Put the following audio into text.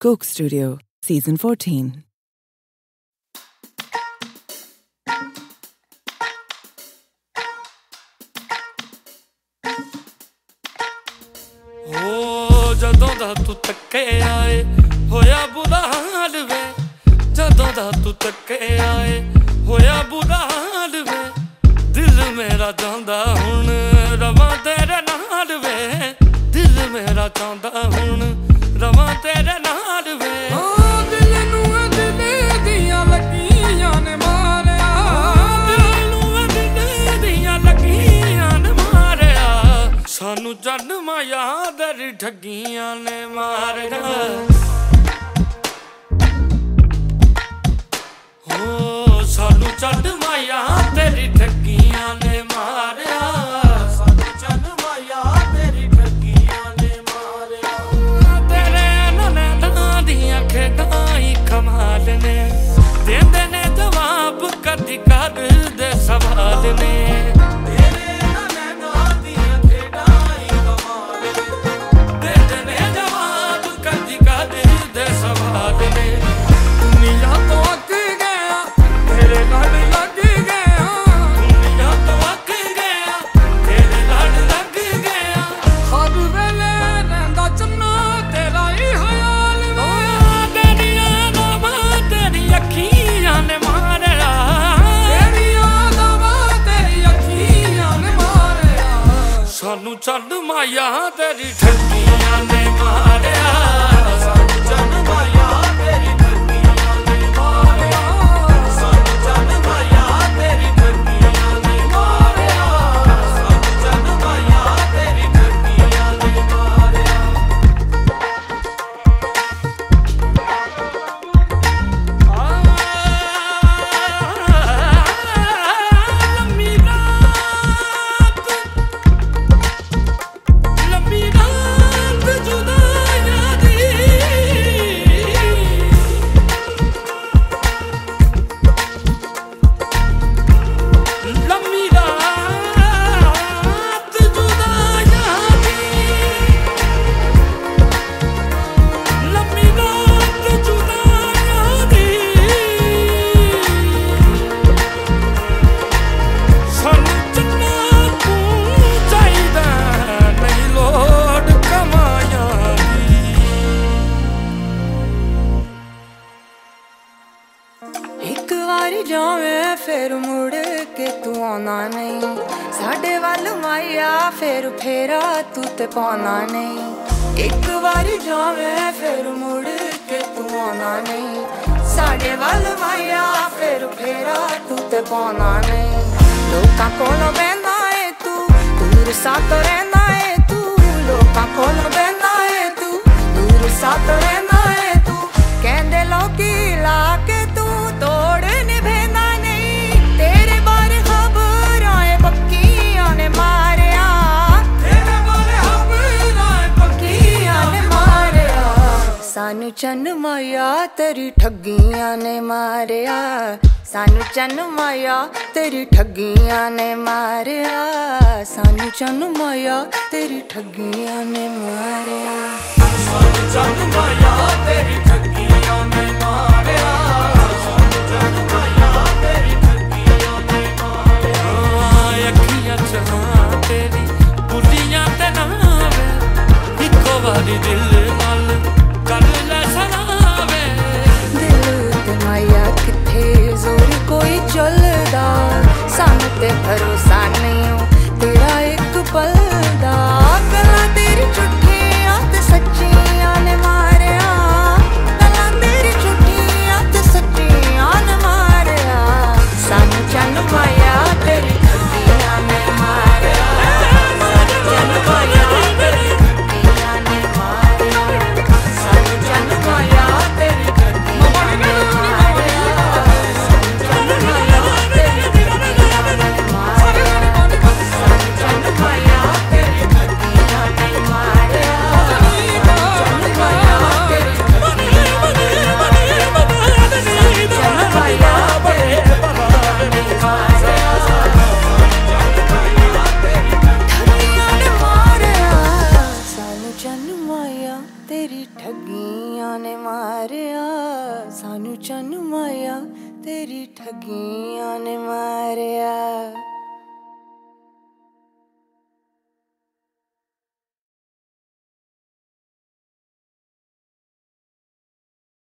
Coke Studio, Season 14. ਓ ਜਦੋਂ ਦਾ ਤੂੰ ਤੱਕੇ ਆਏ ਹੋਇਆ ਬੁਰਾ ਹਾਲ ਵੇ ਜਦੋਂ ਦਾ ਤੂੰ ਤੱਕੇ ਆਏ ਸਾਨੂੰ ਚੰਨ ਮਾਇਆ ਠੱਗੀਆਂ ਨੇ ਮਾਰਿਆ ਹੋ ਸਾਨੂੰ ਚੰਨ ਮਾਇਆ ਸਾਨੂੰ ਚੱਲ ਮਾਇਆ ਤੇਰੀ ਠੱਗੀਆਂ ਨੇ। ਇੱਕ ਵਾਰੀ ਜਾਵੇਂ, ਫਿਰ ਮੁੜ ਕੇ ਤੂੰ ਆਉਣਾ ਨਹੀਂ। ਸਾਡੇ ਵੱਲ ਮਾਇਆ, ਫੇਰ ਫੇਰਾ ਤੂੰ ਤੇ ਪਾਉਣਾ ਨਹੀਂ। ਇੱਕ ਵਾਰੀ ਜਾਵੇਂ, ਫਿਰ ਮੁੜ ਕੇ ਤੂੰ ਆਉਣਾ ਨਹੀਂ। ਸਾਡੇ ਵੱਲ ਮਾਇਆ, ਫਿਰ ਫੇਰਾ ਤੂੰ ਤੇ ਪਾਉਣਾ ਨਹੀਂ। ਲੋਕਾਂ ਕੋਲੋਂ ਬੈਠਾ ਏ ਤੂੰ, ਦੂਰ ਸਾਥ ਰਹਿਣਾ ਏ ਤੂੰ। ਲੋਕਾਂ ਕੋਲੋਂ ਬੈਠਾ ਏ ਤੂੰ, ਦੂਰ ਸਾਥ ਰਹਿਣਾ ਏ ਸਾਨੂੰ ਚੰਨ ਮਾਇਆ ਤੇਰੀ ਠੱਗੀਆਂ ਨੇ ਮਾਰਿਆ। ਸਾਨੂੰ ਚੰਨ ਮਾਇਆ ਤੇਰੀ ਠੱਗੀਆਂ ਨੇ ਮਾਰਿਆ। ਸਾਨੂੰ ਚੰਨ ਮਾਇਆ ਤੇਰੀ ਠੱਗੀਆਂ ਨੇ ਮਾਰਿਆ। ਚੰਨ ਮਾਇਆ ਤੇਰੀ ਠੱਗੀਆਂ ਨੇ ਮਾਰਿਆ। ਸਾਨੂੰ ਚੰਨ ਮਾਇਆ ਤੇਰੀ ਠੱਗੀਆਂ ਨੇ ਮਾਰਿਆ। ਅੱਖੀਆਂ ਚਾਹਾਂ ਤੇਰੀ ਬੁੱਲੀਆਂ ਤੇ ਨਾ ਵੇ। ਇੱਕੋ ਵਾਰੀ ਦਿਲ ਭਰੋਸਾ ਨਹੀਂ ਓ ਤੇਰਾ ਇੱਕ ਪਲ ਚਨਮਾਇਆ ਤੇਰੀ ਠੱਗੀਆਂ ਨੇ ਮਾਰਿਆ। ਸਾਨੂੰ ਚੰਨ ਮਾਇਆ ਤੇਰੀ ਠੱਗੀਆਂ ਨੇ ਮਾਰਿਆ।